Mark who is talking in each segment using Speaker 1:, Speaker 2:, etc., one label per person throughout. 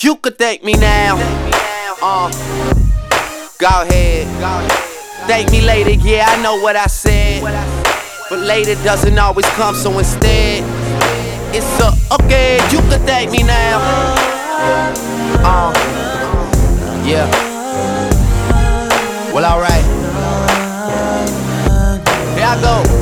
Speaker 1: you could thank me now. Uh, go ahead. Thank me later, yeah, I know what I said. But later doesn't always come, so instead, it's a okay, you could thank me now. Uh, yeah. Well, alright. Here I go.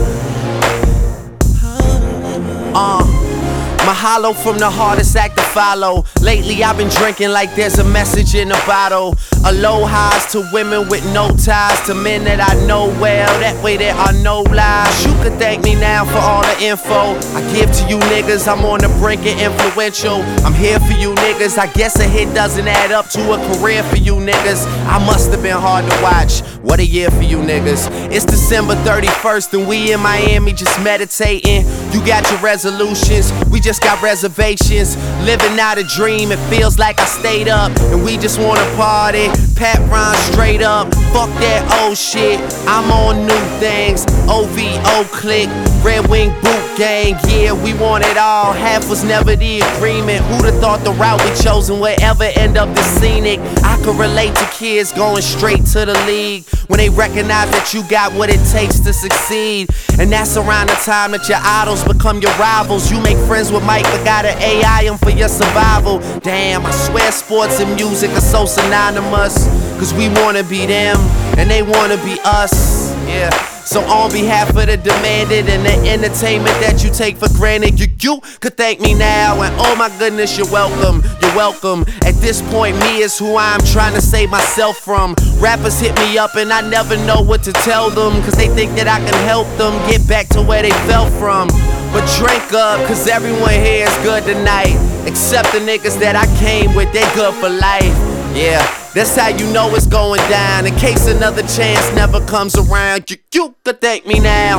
Speaker 1: Mahalo from the hardest act to follow. Lately I've been drinking like there's a message in a bottle. Aloha's to women with no ties, to men that I know well. That way there are no lies. You could thank me now for all the info I give to you niggas. I'm on the brink of influential. I'm here for you niggas. I guess a hit doesn't add up to a career for you niggas. I must have been hard to watch. What a year for you niggas. It's December 31st and we in Miami just meditating. You got your resolutions, we just got reservations. Living out a dream, it feels like I stayed up and we just wanna party. Pat Ron straight up, fuck that old shit. I'm on new things. OVO click, Red Wing boot gang. Yeah, we want it all. Half was never the agreement. Who'da thought the route we chosen would ever end up this scenic? I could relate to kids going straight to the league when they recognize that you got what it takes to succeed. And that's around the time that your idols become your rivals. You make friends with Mike, but gotta AI him for your survival. Damn, I swear sports and music are so synonymous. Cause we wanna be them, and they wanna be us. Yeah. So on behalf of the demanded and the entertainment that you take for granted, you, you could thank me now. And oh my goodness, you're welcome. You're welcome. At this point, me is who I'm trying to save myself from. Rappers hit me up and I never know what to tell them. Cause they think that I can help them get back to where they fell from. But drink up, cause everyone here is good tonight. Except the niggas that I came with, they good for life. Yeah, that's how you know it's going down. In case another chance never comes around, you, you could thank me now.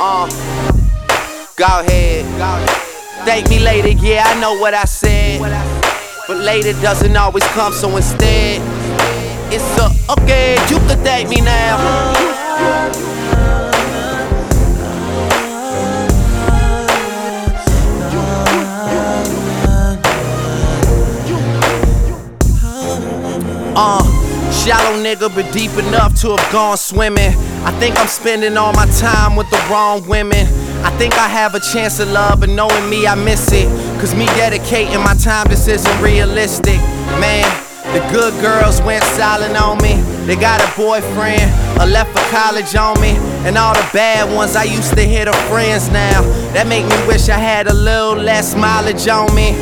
Speaker 1: Uh, go ahead. Thank me later, yeah, I know what I said. But later doesn't always come, so instead, it's a okay, you could thank me now. Nigga, but deep enough to have gone swimming. I think I'm spending all my time with the wrong women. I think I have a chance of love, but knowing me, I miss it. Cause me dedicating my time, this isn't realistic. Man, the good girls went silent on me. They got a boyfriend, or left for college on me. And all the bad ones I used to hit the friends now. That make me wish I had a little less mileage on me.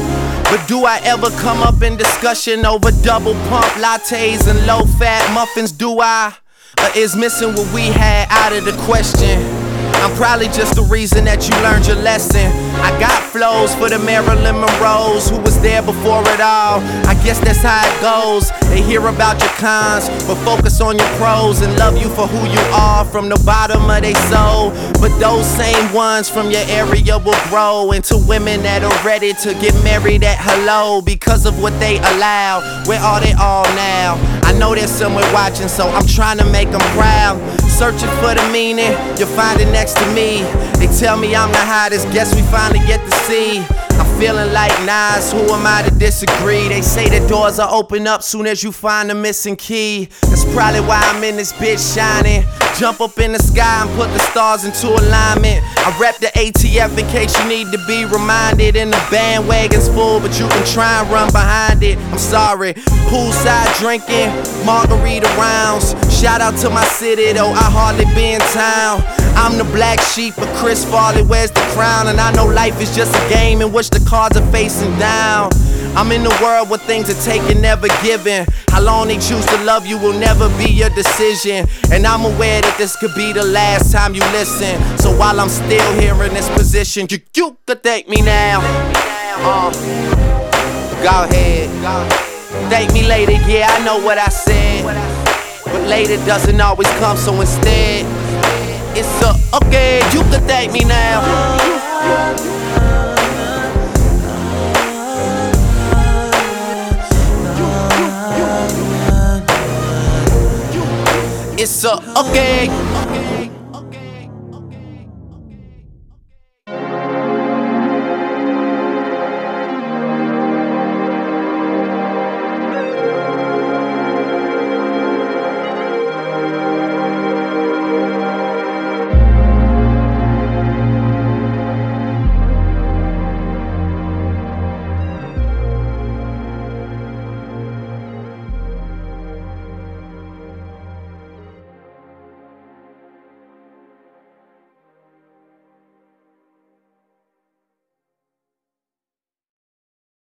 Speaker 1: But do I ever come up in discussion over double pump lattes and low fat muffins? Do I? Or is missing what we had out of the question? I'm probably just the reason that you learned your lesson. I got flows for the Marilyn Monroes who was there before it all. I guess that's how it goes. They hear about your cons, but focus on your pros and love you for who you are from the bottom of their soul. But those same ones from your area will grow into women that are ready to get married at hello because of what they allow. Where are they all now? I know there's someone watching, so I'm trying to make them proud. Searching for the meaning, you'll find it next to me. They tell me I'm the hottest, guess we finally get to see. Feeling like Nas, who am I to disagree? They say the doors are open up soon as you find the missing key. That's probably why I'm in this bitch shining. Jump up in the sky and put the stars into alignment. I rep the ATF in case you need to be reminded. And the bandwagon's full, but you can try and run behind it. I'm sorry. Poolside drinking, margarita rounds. Shout out to my city, though I hardly be in town. I'm the black sheep, but Chris Farley wears the crown. And I know life is just a game in which the cards are facing down. I'm in the world where things are taken, never given. How long they choose to love you will never be your decision. And I'm aware that this could be the last time you listen. So while I'm still here in this position, you, you could thank me now. Uh, go ahead. Thank me later, yeah, I know what I said. But later doesn't always come, so instead, it's a okay, you could thank me now. So, okay.